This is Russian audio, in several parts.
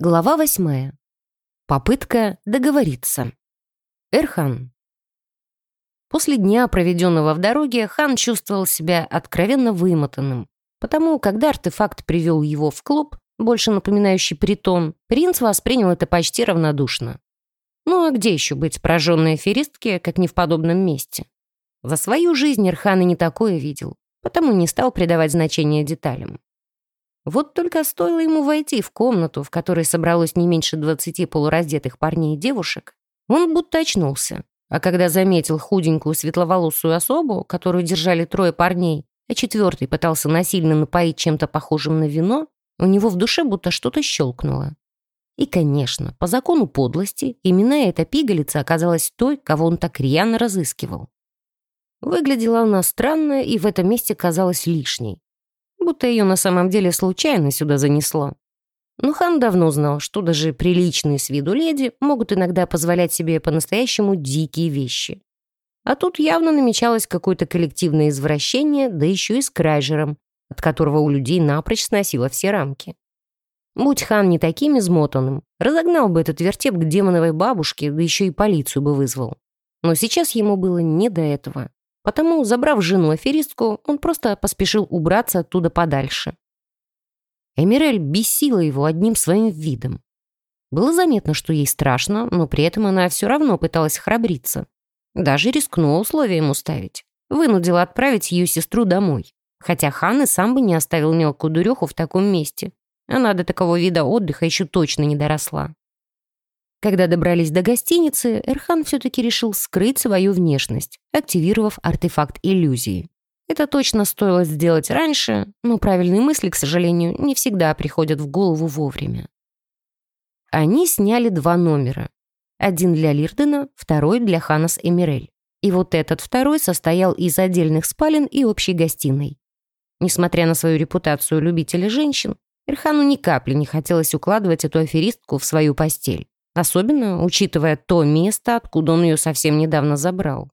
Глава восьмая. Попытка договориться. Эрхан. После дня, проведенного в дороге, хан чувствовал себя откровенно вымотанным. Потому, когда артефакт привел его в клуб, больше напоминающий притон, принц воспринял это почти равнодушно. Ну а где еще быть пораженной аферистке, как не в подобном месте? За свою жизнь Эрхан и не такое видел, потому не стал придавать значения деталям. Вот только стоило ему войти в комнату, в которой собралось не меньше двадцати полураздетых парней и девушек, он будто очнулся. А когда заметил худенькую светловолосую особу, которую держали трое парней, а четвертый пытался насильно напоить чем-то похожим на вино, у него в душе будто что-то щелкнуло. И, конечно, по закону подлости, именно эта пигалица оказалась той, кого он так рьяно разыскивал. Выглядела она странно и в этом месте казалась лишней будто ее на самом деле случайно сюда занесло. Но хан давно знал, что даже приличные с виду леди могут иногда позволять себе по-настоящему дикие вещи. А тут явно намечалось какое-то коллективное извращение, да еще и с крайжером, от которого у людей напрочь сносило все рамки. Будь хан не таким измотанным, разогнал бы этот вертеп к демоновой бабушке, да еще и полицию бы вызвал. Но сейчас ему было не до этого. Потому, забрав жену-аферистку, он просто поспешил убраться оттуда подальше. Эмирель бесила его одним своим видом. Было заметно, что ей страшно, но при этом она все равно пыталась храбриться. Даже рискнула условия ему ставить. Вынудила отправить ее сестру домой. Хотя хан и сам бы не оставил мелкую дуреху в таком месте. Она до такого вида отдыха еще точно не доросла. Когда добрались до гостиницы, Эрхан все-таки решил скрыть свою внешность, активировав артефакт иллюзии. Это точно стоило сделать раньше, но правильные мысли, к сожалению, не всегда приходят в голову вовремя. Они сняли два номера. Один для Лирдена, второй для Ханас Эмирель. И вот этот второй состоял из отдельных спален и общей гостиной. Несмотря на свою репутацию любителя женщин, Эрхану ни капли не хотелось укладывать эту аферистку в свою постель. Особенно учитывая то место, откуда он ее совсем недавно забрал.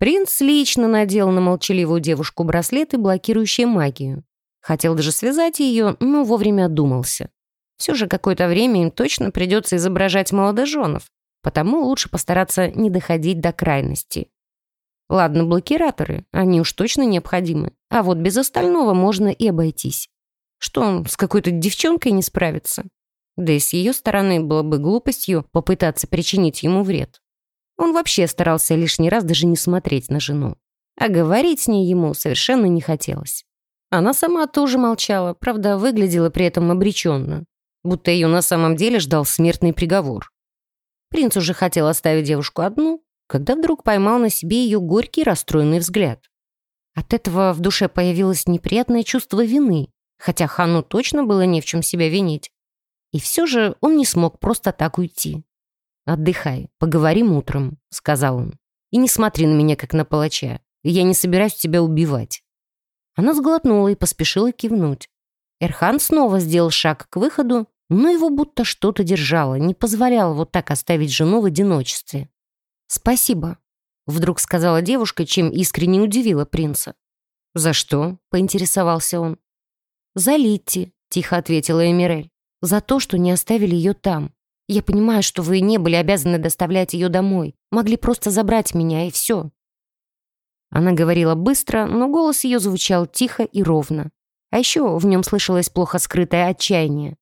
Принц лично надел на молчаливую девушку браслеты, блокирующие магию. Хотел даже связать ее, но вовремя одумался. Все же какое-то время им точно придется изображать молодоженов, потому лучше постараться не доходить до крайности. Ладно, блокираторы, они уж точно необходимы, а вот без остального можно и обойтись. Что с какой-то девчонкой не справится? Да и с ее стороны было бы глупостью попытаться причинить ему вред. Он вообще старался лишний раз даже не смотреть на жену. А говорить с ней ему совершенно не хотелось. Она сама тоже молчала, правда, выглядела при этом обреченно, будто ее на самом деле ждал смертный приговор. Принц уже хотел оставить девушку одну, когда вдруг поймал на себе ее горький расстроенный взгляд. От этого в душе появилось неприятное чувство вины, хотя Хану точно было не в чем себя винить. И все же он не смог просто так уйти. «Отдыхай, поговорим утром», — сказал он. «И не смотри на меня, как на палача. Я не собираюсь тебя убивать». Она сглотнула и поспешила кивнуть. Эрхан снова сделал шаг к выходу, но его будто что-то держало, не позволяло вот так оставить жену в одиночестве. «Спасибо», — вдруг сказала девушка, чем искренне удивила принца. «За что?» — поинтересовался он. «За Литти», — тихо ответила Эмирель за то, что не оставили ее там. Я понимаю, что вы не были обязаны доставлять ее домой. Могли просто забрать меня, и все». Она говорила быстро, но голос ее звучал тихо и ровно. А еще в нем слышалось плохо скрытое отчаяние.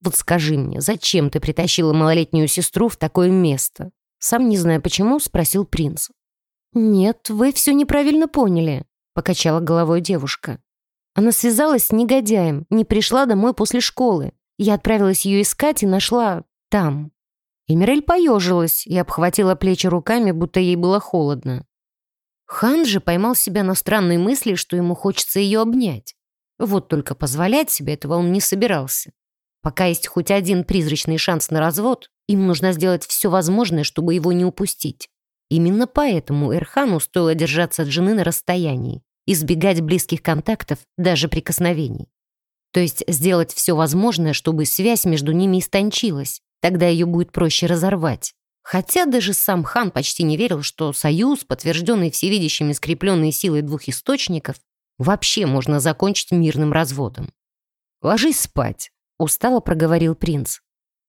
«Вот скажи мне, зачем ты притащила малолетнюю сестру в такое место?» Сам не зная почему, спросил принц. «Нет, вы все неправильно поняли», — покачала головой девушка. Она связалась с негодяем, не пришла домой после школы. Я отправилась ее искать и нашла там. Эмирель поежилась и обхватила плечи руками, будто ей было холодно. Хан же поймал себя на странной мысли, что ему хочется ее обнять. Вот только позволять себе этого он не собирался. Пока есть хоть один призрачный шанс на развод, им нужно сделать все возможное, чтобы его не упустить. Именно поэтому Эрхану стоило держаться от жены на расстоянии, избегать близких контактов, даже прикосновений. То есть сделать все возможное, чтобы связь между ними истончилась. Тогда ее будет проще разорвать. Хотя даже сам хан почти не верил, что союз, подтвержденный всевидящими скрепленной силой двух источников, вообще можно закончить мирным разводом. «Ложись спать», — устало проговорил принц.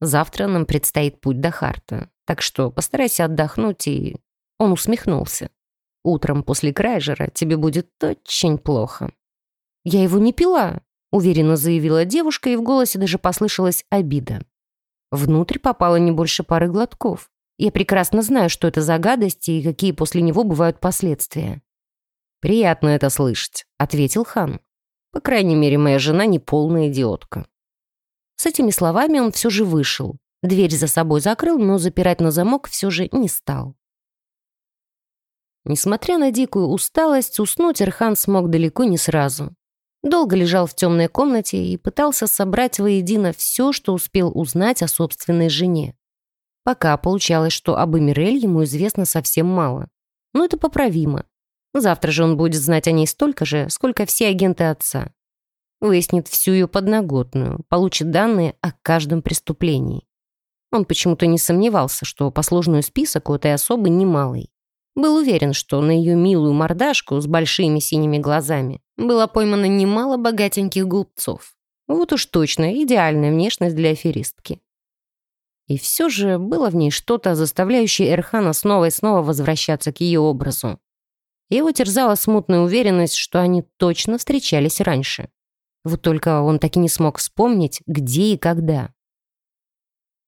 Завтра нам предстоит путь до Харта, так что постарайся отдохнуть и...» Он усмехнулся. «Утром после Крайжера тебе будет очень плохо». «Я его не пила», — уверенно заявила девушка, и в голосе даже послышалась обида. Внутрь попало не больше пары глотков. Я прекрасно знаю, что это за гадости и какие после него бывают последствия. «Приятно это слышать», — ответил хан. «По крайней мере, моя жена не полная идиотка». С этими словами он все же вышел. Дверь за собой закрыл, но запирать на замок все же не стал. Несмотря на дикую усталость, уснуть Ирхан смог далеко не сразу. Долго лежал в темной комнате и пытался собрать воедино все, что успел узнать о собственной жене. Пока получалось, что об Эмирель ему известно совсем мало. Но это поправимо. Завтра же он будет знать о ней столько же, сколько все агенты отца. Выяснит всю ее подноготную, получит данные о каждом преступлении. Он почему-то не сомневался, что послужной список у этой особы немалый. Был уверен, что на ее милую мордашку с большими синими глазами было поймано немало богатеньких глупцов. Вот уж точно идеальная внешность для аферистки. И все же было в ней что-то, заставляющее Эрхана снова и снова возвращаться к ее образу. Его терзала смутная уверенность, что они точно встречались раньше. Вот только он так и не смог вспомнить, где и когда.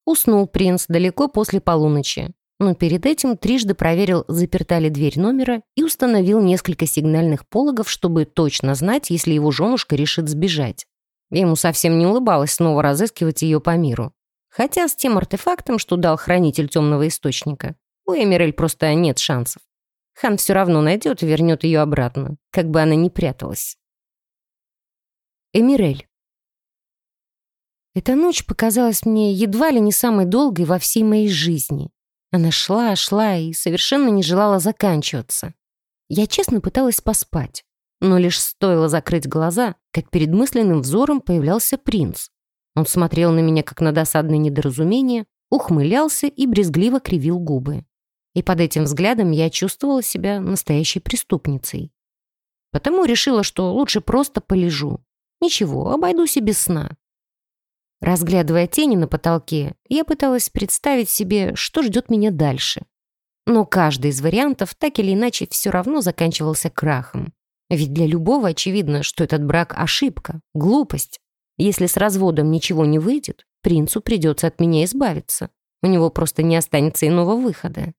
Уснул принц далеко после полуночи, но перед этим трижды проверил, заперта ли дверь номера и установил несколько сигнальных пологов, чтобы точно знать, если его женушка решит сбежать. Ему совсем не улыбалось снова разыскивать ее по миру. Хотя с тем артефактом, что дал хранитель темного источника, у Эмирель просто нет шансов. Хан все равно найдет и вернет ее обратно, как бы она ни пряталась. Эмирель. Эта ночь показалась мне едва ли не самой долгой во всей моей жизни. Она шла, шла и совершенно не желала заканчиваться. Я честно пыталась поспать, но лишь стоило закрыть глаза, как перед мысленным взором появлялся принц. Он смотрел на меня, как на досадное недоразумение, ухмылялся и брезгливо кривил губы. И под этим взглядом я чувствовала себя настоящей преступницей. Потому решила, что лучше просто полежу. Ничего, обойдусь и без сна. Разглядывая тени на потолке, я пыталась представить себе, что ждет меня дальше. Но каждый из вариантов так или иначе все равно заканчивался крахом. Ведь для любого очевидно, что этот брак — ошибка, глупость. Если с разводом ничего не выйдет, принцу придется от меня избавиться. У него просто не останется иного выхода.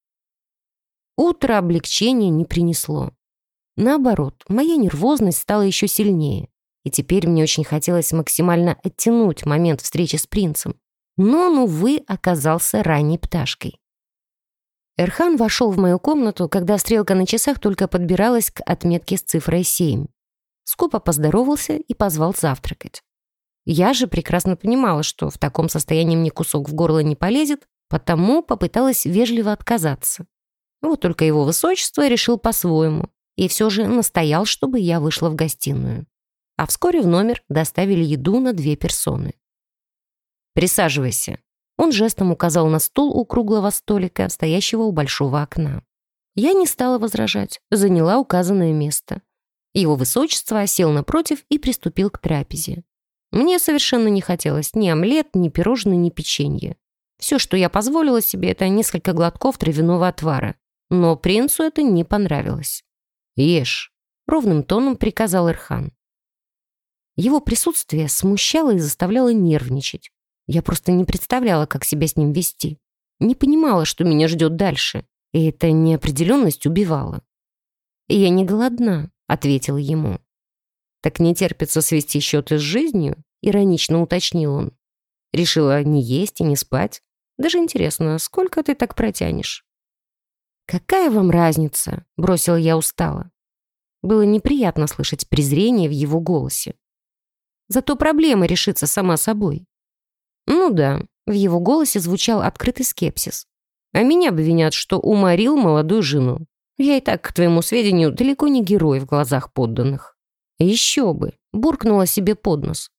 Утро облегчения не принесло. Наоборот, моя нервозность стала еще сильнее. И теперь мне очень хотелось максимально оттянуть момент встречи с принцем. Но он, увы, оказался ранней пташкой. Эрхан вошел в мою комнату, когда стрелка на часах только подбиралась к отметке с цифрой 7. Скупо поздоровался и позвал завтракать. Я же прекрасно понимала, что в таком состоянии мне кусок в горло не полезет, потому попыталась вежливо отказаться. Вот только его высочество решил по-своему и все же настоял, чтобы я вышла в гостиную а вскоре в номер доставили еду на две персоны. «Присаживайся». Он жестом указал на стул у круглого столика, стоящего у большого окна. Я не стала возражать, заняла указанное место. Его высочество сел напротив и приступил к трапезе. Мне совершенно не хотелось ни омлет, ни пирожные, ни печенье. Все, что я позволила себе, это несколько глотков травяного отвара. Но принцу это не понравилось. «Ешь», — ровным тоном приказал Ирхан. Его присутствие смущало и заставляло нервничать. Я просто не представляла, как себя с ним вести. Не понимала, что меня ждет дальше. И эта неопределенность убивала. «Я не голодна», — ответила ему. «Так не терпится свести счеты с жизнью?» — иронично уточнил он. «Решила не есть и не спать. Даже интересно, сколько ты так протянешь?» «Какая вам разница?» — бросила я устало. Было неприятно слышать презрение в его голосе. Зато проблема решится сама собой. Ну да, в его голосе звучал открытый скепсис. А меня обвинят, что уморил молодую жену. Я и так, к твоему сведению, далеко не герой в глазах подданных. Еще бы, буркнула себе под нос.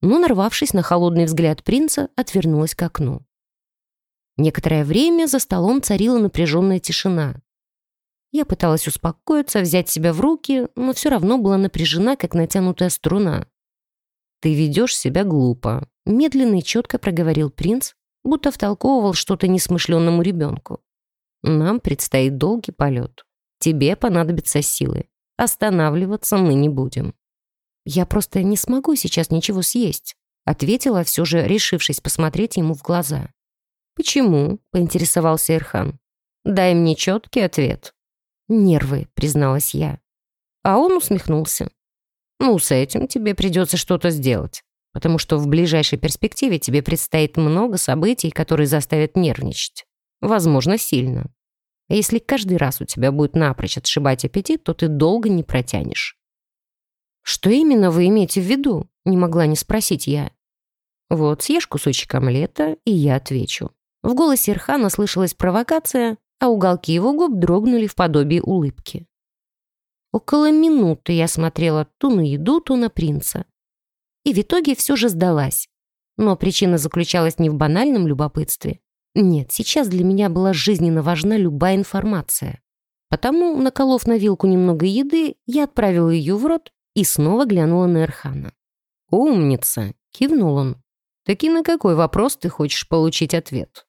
Но, нарвавшись на холодный взгляд принца, отвернулась к окну. Некоторое время за столом царила напряженная тишина. Я пыталась успокоиться, взять себя в руки, но все равно была напряжена, как натянутая струна. «Ты ведешь себя глупо», — медленно и четко проговорил принц, будто втолковывал что-то несмышленному ребенку. «Нам предстоит долгий полет. Тебе понадобятся силы. Останавливаться мы не будем». «Я просто не смогу сейчас ничего съесть», ответила, все же решившись посмотреть ему в глаза. «Почему?» — поинтересовался Ирхан. «Дай мне четкий ответ». «Нервы», — призналась я. А он усмехнулся. «Ну, с этим тебе придется что-то сделать, потому что в ближайшей перспективе тебе предстоит много событий, которые заставят нервничать. Возможно, сильно. А если каждый раз у тебя будет напрочь отшибать аппетит, то ты долго не протянешь». «Что именно вы имеете в виду?» — не могла не спросить я. «Вот, съешь кусочек омлета, и я отвечу». В голосе Ирхана слышалась провокация, а уголки его губ дрогнули в подобии улыбки. Около минуты я смотрела то на еду, то на принца. И в итоге все же сдалась. Но причина заключалась не в банальном любопытстве. Нет, сейчас для меня была жизненно важна любая информация. Потому, наколов на вилку немного еды, я отправила ее в рот и снова глянула на Эрхана. «Умница!» — кивнул он. «Таки на какой вопрос ты хочешь получить ответ?»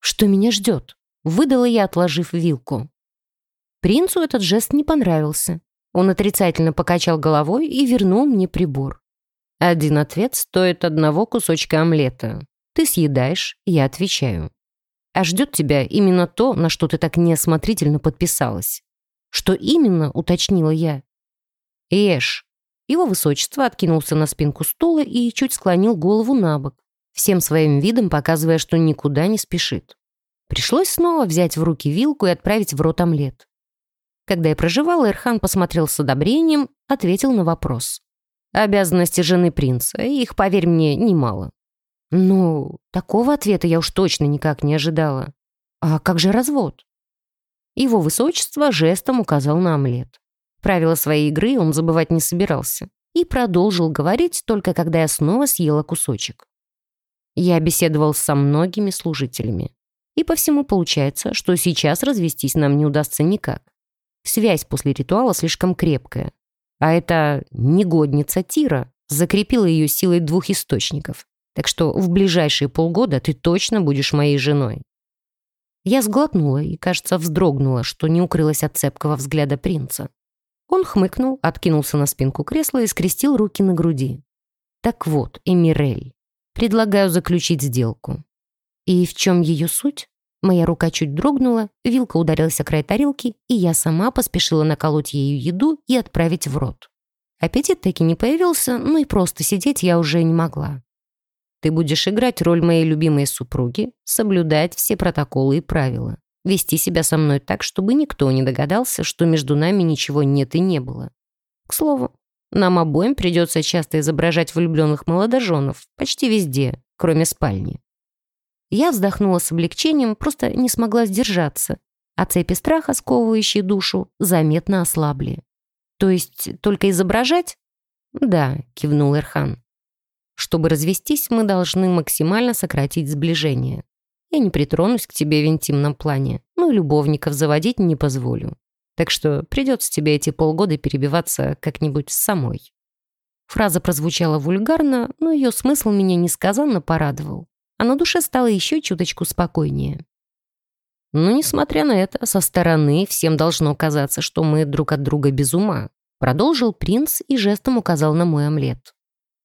«Что меня ждет?» — выдала я, отложив вилку. Принцу этот жест не понравился. Он отрицательно покачал головой и вернул мне прибор. «Один ответ стоит одного кусочка омлета. Ты съедаешь, я отвечаю. А ждет тебя именно то, на что ты так неосмотрительно подписалась. Что именно, уточнила я. Ешь. Его высочество откинулся на спинку стула и чуть склонил голову на бок, всем своим видом показывая, что никуда не спешит. Пришлось снова взять в руки вилку и отправить в рот омлет. Когда я проживала, Эрхан посмотрел с одобрением, ответил на вопрос. «Обязанности жены принца, их, поверь мне, немало». «Ну, такого ответа я уж точно никак не ожидала. А как же развод?» Его высочество жестом указал на омлет. Правила своей игры он забывать не собирался и продолжил говорить только когда я снова съела кусочек. Я беседовал со многими служителями. И по всему получается, что сейчас развестись нам не удастся никак. Связь после ритуала слишком крепкая. А эта негодница Тира закрепила ее силой двух источников. Так что в ближайшие полгода ты точно будешь моей женой. Я сглотнула и, кажется, вздрогнула, что не укрылась от цепкого взгляда принца. Он хмыкнул, откинулся на спинку кресла и скрестил руки на груди. «Так вот, Эмирель, предлагаю заключить сделку». «И в чем ее суть?» Моя рука чуть дрогнула, вилка ударилась о край тарелки, и я сама поспешила наколоть ею еду и отправить в рот. Аппетит таки не появился, но и просто сидеть я уже не могла. Ты будешь играть роль моей любимой супруги, соблюдать все протоколы и правила вести себя со мной так, чтобы никто не догадался, что между нами ничего нет и не было. К слову, нам обоим придется часто изображать влюбленных молодоженов почти везде, кроме спальни. Я вздохнула с облегчением, просто не смогла сдержаться, а цепи страха, сковывающие душу, заметно ослабли. То есть только изображать? Да, кивнул Эрхан. Чтобы развестись, мы должны максимально сократить сближение. Я не притронусь к тебе в интимном плане, ну и любовников заводить не позволю. Так что придется тебе эти полгода перебиваться как-нибудь самой». Фраза прозвучала вульгарно, но ее смысл меня несказанно порадовал, а на душе стало еще чуточку спокойнее. Но, несмотря на это, со стороны всем должно казаться, что мы друг от друга без ума, продолжил принц и жестом указал на мой омлет.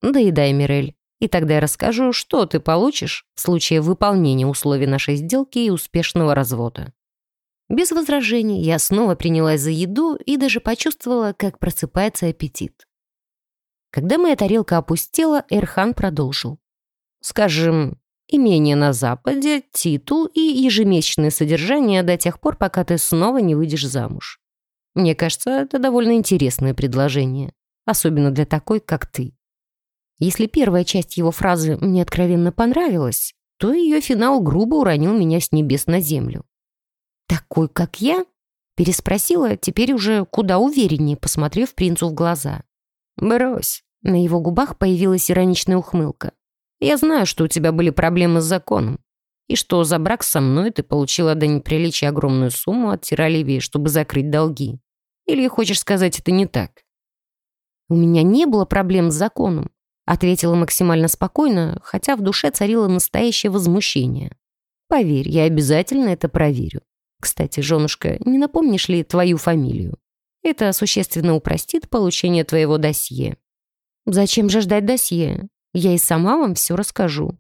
«Доедай, Мирель, и тогда я расскажу, что ты получишь в случае выполнения условий нашей сделки и успешного развода. Без возражений я снова принялась за еду и даже почувствовала, как просыпается аппетит. Когда моя тарелка опустела, Эрхан продолжил. «Скажем, имение на Западе, титул и ежемесячное содержание до тех пор, пока ты снова не выйдешь замуж. Мне кажется, это довольно интересное предложение, особенно для такой, как ты. Если первая часть его фразы мне откровенно понравилась, то ее финал грубо уронил меня с небес на землю. «Такой, как я?» Переспросила, теперь уже куда увереннее, посмотрев принцу в глаза. «Брось». На его губах появилась ироничная ухмылка. «Я знаю, что у тебя были проблемы с законом, и что за брак со мной ты получила до неприличия огромную сумму от Тиролевии, чтобы закрыть долги. Или хочешь сказать, это не так?» «У меня не было проблем с законом. Ответила максимально спокойно, хотя в душе царило настоящее возмущение. Поверь, я обязательно это проверю. Кстати, женушка, не напомнишь ли твою фамилию? Это существенно упростит получение твоего досье. Зачем же ждать досье? Я и сама вам все расскажу.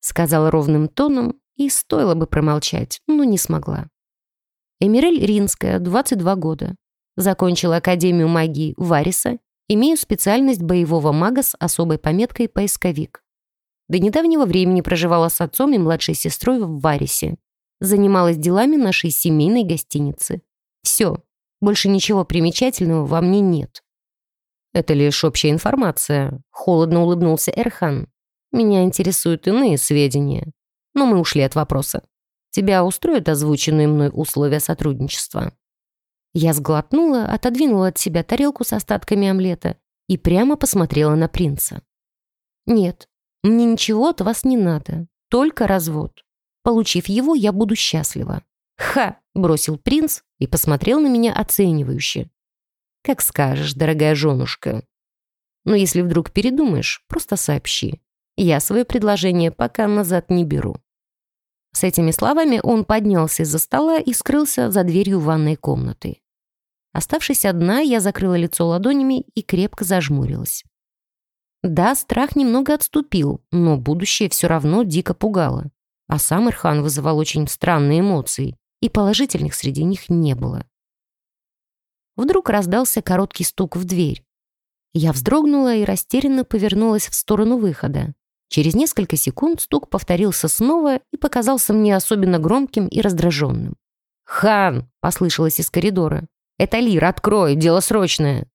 Сказала ровным тоном, и стоило бы промолчать, но не смогла. Эмирель Ринская, 22 года. Закончила Академию магии Вариса, имею специальность боевого мага с особой пометкой «поисковик». До недавнего времени проживала с отцом и младшей сестрой в Варисе. Занималась делами нашей семейной гостиницы. Все, больше ничего примечательного во мне нет. Это лишь общая информация, холодно улыбнулся Эрхан. Меня интересуют иные сведения. Но мы ушли от вопроса. Тебя устроят озвученные мной условия сотрудничества?» Я сглотнула, отодвинула от себя тарелку с остатками омлета и прямо посмотрела на принца. «Нет, мне ничего от вас не надо, только развод. Получив его, я буду счастлива». «Ха!» — бросил принц и посмотрел на меня оценивающе. «Как скажешь, дорогая женушка. Но если вдруг передумаешь, просто сообщи. Я свое предложение пока назад не беру». С этими словами он поднялся из-за стола и скрылся за дверью ванной комнаты. Оставшись одна, я закрыла лицо ладонями и крепко зажмурилась. Да, страх немного отступил, но будущее все равно дико пугало. А сам Ирхан вызывал очень странные эмоции, и положительных среди них не было. Вдруг раздался короткий стук в дверь. Я вздрогнула и растерянно повернулась в сторону выхода. Через несколько секунд стук повторился снова и показался мне особенно громким и раздраженным. «Хан!» — послышалось из коридора. «Это Лир, открой, дело срочное!»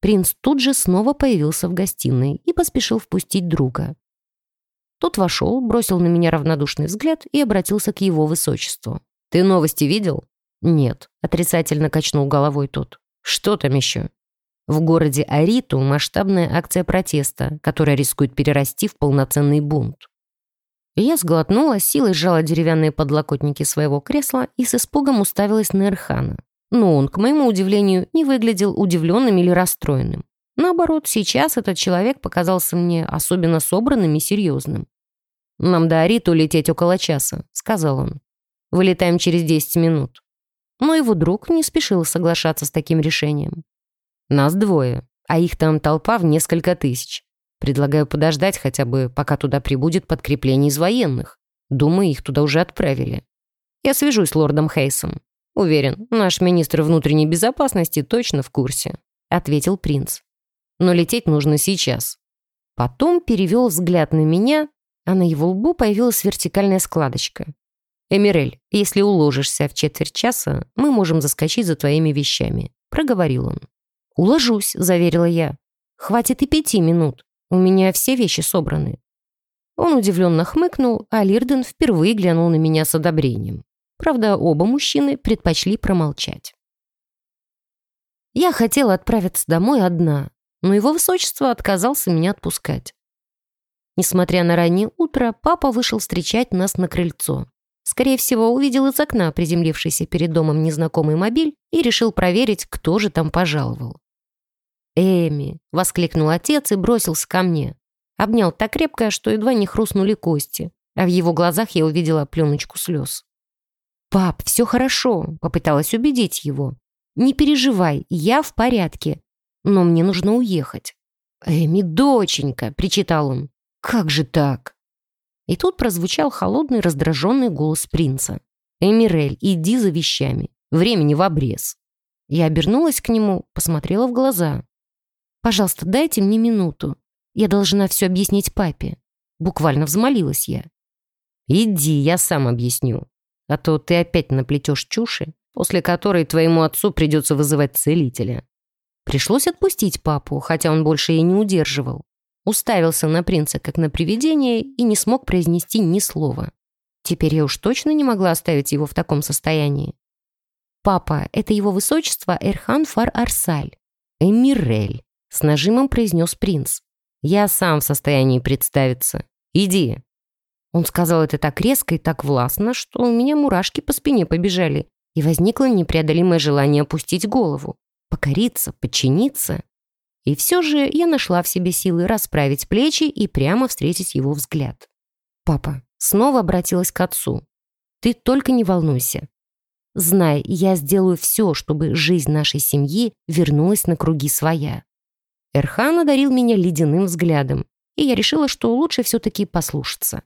Принц тут же снова появился в гостиной и поспешил впустить друга. Тот вошел, бросил на меня равнодушный взгляд и обратился к его высочеству. «Ты новости видел?» «Нет», — отрицательно качнул головой тот. «Что там еще?» В городе Ариту масштабная акция протеста, которая рискует перерасти в полноценный бунт. Я сглотнула, силой сжала деревянные подлокотники своего кресла и с испугом уставилась на Эрхана. Но он, к моему удивлению, не выглядел удивленным или расстроенным. Наоборот, сейчас этот человек показался мне особенно собранным и серьезным. «Нам до Ариту лететь около часа», — сказал он. «Вылетаем через 10 минут». Но его друг не спешил соглашаться с таким решением. Нас двое, а их там толпа в несколько тысяч. Предлагаю подождать хотя бы, пока туда прибудет подкрепление из военных. Думаю, их туда уже отправили. Я свяжусь с лордом Хейсом. Уверен, наш министр внутренней безопасности точно в курсе», — ответил принц. «Но лететь нужно сейчас». Потом перевел взгляд на меня, а на его лбу появилась вертикальная складочка. «Эмирель, если уложишься в четверть часа, мы можем заскочить за твоими вещами», — проговорил он. «Уложусь», — заверила я. «Хватит и пяти минут. У меня все вещи собраны». Он удивленно хмыкнул, а Лирден впервые глянул на меня с одобрением. Правда, оба мужчины предпочли промолчать. Я хотела отправиться домой одна, но его высочество отказался меня отпускать. Несмотря на раннее утро, папа вышел встречать нас на крыльцо. Скорее всего, увидел из окна приземлившийся перед домом незнакомый мобиль и решил проверить, кто же там пожаловал. «Эми!» — воскликнул отец и бросился ко мне. Обнял так крепко, что едва не хрустнули кости, а в его глазах я увидела пленочку слез. «Пап, все хорошо», — попыталась убедить его. «Не переживай, я в порядке, но мне нужно уехать». «Эми, доченька!» — причитал он. «Как же так?» И тут прозвучал холодный раздраженный голос принца. «Эмирель, иди за вещами. Времени в обрез». Я обернулась к нему, посмотрела в глаза. Пожалуйста, дайте мне минуту. Я должна все объяснить папе. Буквально взмолилась я. Иди, я сам объясню. А то ты опять наплетешь чуши, после которой твоему отцу придется вызывать целителя. Пришлось отпустить папу, хотя он больше и не удерживал. Уставился на принца, как на привидение, и не смог произнести ни слова. Теперь я уж точно не могла оставить его в таком состоянии. «Папа, это его высочество Эрхан Фар Арсаль. Эмирель. С нажимом произнес принц. «Я сам в состоянии представиться. Иди». Он сказал это так резко и так властно, что у меня мурашки по спине побежали, и возникло непреодолимое желание опустить голову, покориться, подчиниться. И все же я нашла в себе силы расправить плечи и прямо встретить его взгляд. «Папа», снова обратилась к отцу, «ты только не волнуйся. Знай, я сделаю все, чтобы жизнь нашей семьи вернулась на круги своя». Эрхан одарил меня ледяным взглядом, и я решила, что лучше все-таки послушаться.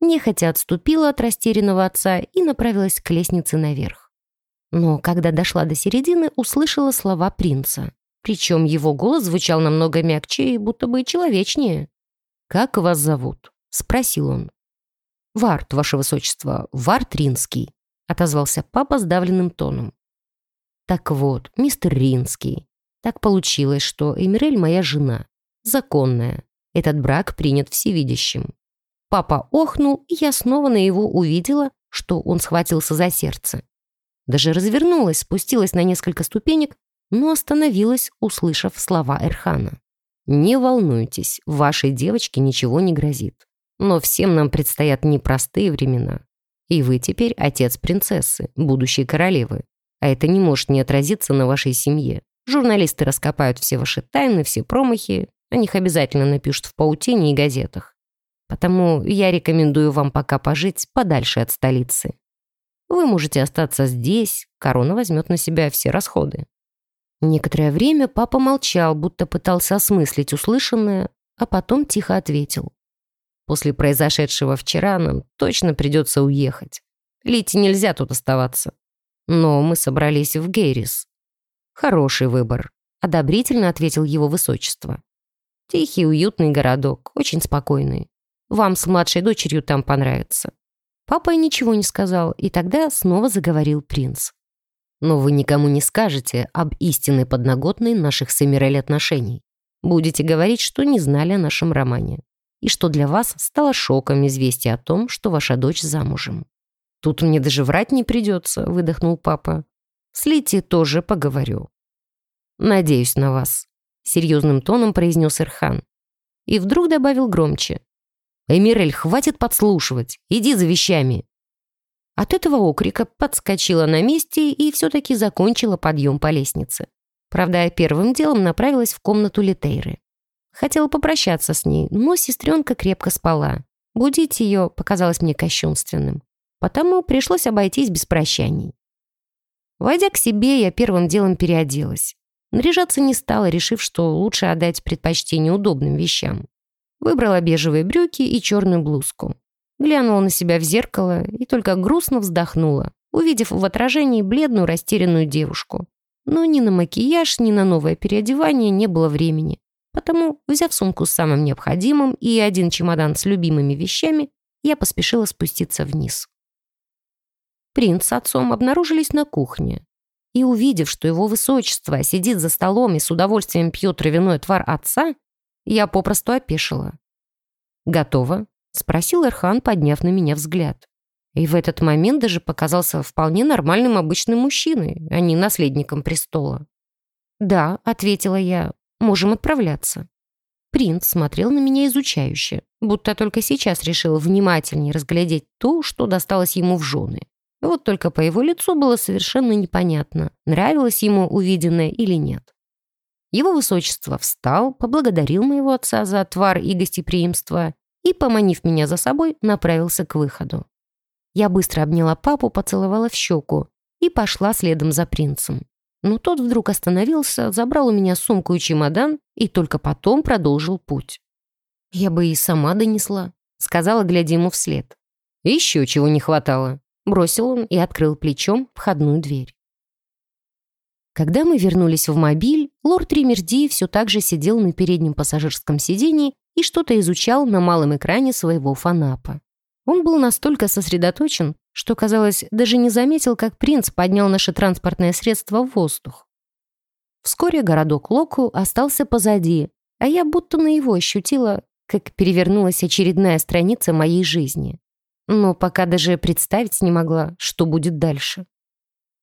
Нехотя отступила от растерянного отца и направилась к лестнице наверх. Но когда дошла до середины, услышала слова принца. Причем его голос звучал намного мягче и будто бы человечнее. «Как вас зовут?» — спросил он. «Варт, ваше высочество, Варт Ринский», — отозвался папа сдавленным тоном. «Так вот, мистер Ринский, так получилось, что Эмирель моя жена, законная. Этот брак принят всевидящим. Папа охнул, и я снова на его увидела, что он схватился за сердце. Даже развернулась, спустилась на несколько ступенек но остановилась, услышав слова Эрхана. «Не волнуйтесь, вашей девочке ничего не грозит. Но всем нам предстоят непростые времена. И вы теперь отец принцессы, будущей королевы. А это не может не отразиться на вашей семье. Журналисты раскопают все ваши тайны, все промахи. О них обязательно напишут в паутине и газетах. Потому я рекомендую вам пока пожить подальше от столицы. Вы можете остаться здесь, корона возьмет на себя все расходы. Некоторое время папа молчал, будто пытался осмыслить услышанное, а потом тихо ответил. «После произошедшего вчера нам точно придется уехать. Лите нельзя тут оставаться. Но мы собрались в Гейрис». «Хороший выбор», — одобрительно ответил его высочество. «Тихий, уютный городок, очень спокойный. Вам с младшей дочерью там понравится». Папа ничего не сказал, и тогда снова заговорил принц. Но вы никому не скажете об истинной подноготной наших с Эмирель отношений. Будете говорить, что не знали о нашем романе. И что для вас стало шоком известие о том, что ваша дочь замужем. «Тут мне даже врать не придется», — выдохнул папа. «С Лити тоже поговорю». «Надеюсь на вас», — серьезным тоном произнес Ирхан. И вдруг добавил громче. «Эмирель, хватит подслушивать. Иди за вещами. От этого окрика подскочила на месте и все-таки закончила подъем по лестнице. Правда, я первым делом направилась в комнату Литейры. Хотела попрощаться с ней, но сестренка крепко спала. Будить ее показалось мне кощунственным. Потому пришлось обойтись без прощаний. Войдя к себе, я первым делом переоделась. Наряжаться не стала, решив, что лучше отдать предпочтение удобным вещам. Выбрала бежевые брюки и черную блузку. Глянула на себя в зеркало и только грустно вздохнула, увидев в отражении бледную растерянную девушку. Но ни на макияж, ни на новое переодевание не было времени. Потому, взяв сумку с самым необходимым и один чемодан с любимыми вещами, я поспешила спуститься вниз. Принц с отцом обнаружились на кухне. И увидев, что его высочество сидит за столом и с удовольствием пьет травяной отвар отца, я попросту опешила. «Готово?» — спросил Эрхан, подняв на меня взгляд. И в этот момент даже показался вполне нормальным обычным мужчиной, а не наследником престола. «Да», — ответила я, — «можем отправляться». Принц смотрел на меня изучающе, будто только сейчас решил внимательнее разглядеть то, что досталось ему в жены. Вот только по его лицу было совершенно непонятно, нравилось ему увиденное или нет. Его высочество встал, поблагодарил моего отца за отвар и гостеприимство и, поманив меня за собой, направился к выходу. Я быстро обняла папу, поцеловала в щеку и пошла следом за принцем. Но тот вдруг остановился, забрал у меня сумку и чемодан и только потом продолжил путь. «Я бы и сама донесла», — сказала, глядя ему вслед. «Еще чего не хватало», — бросил он и открыл плечом входную дверь. Когда мы вернулись в мобиль, лорд Римерди все так же сидел на переднем пассажирском сидении и что-то изучал на малом экране своего фанапа. Он был настолько сосредоточен, что, казалось, даже не заметил, как принц поднял наше транспортное средство в воздух. Вскоре городок Локу остался позади, а я будто на его ощутила, как перевернулась очередная страница моей жизни. Но пока даже представить не могла, что будет дальше.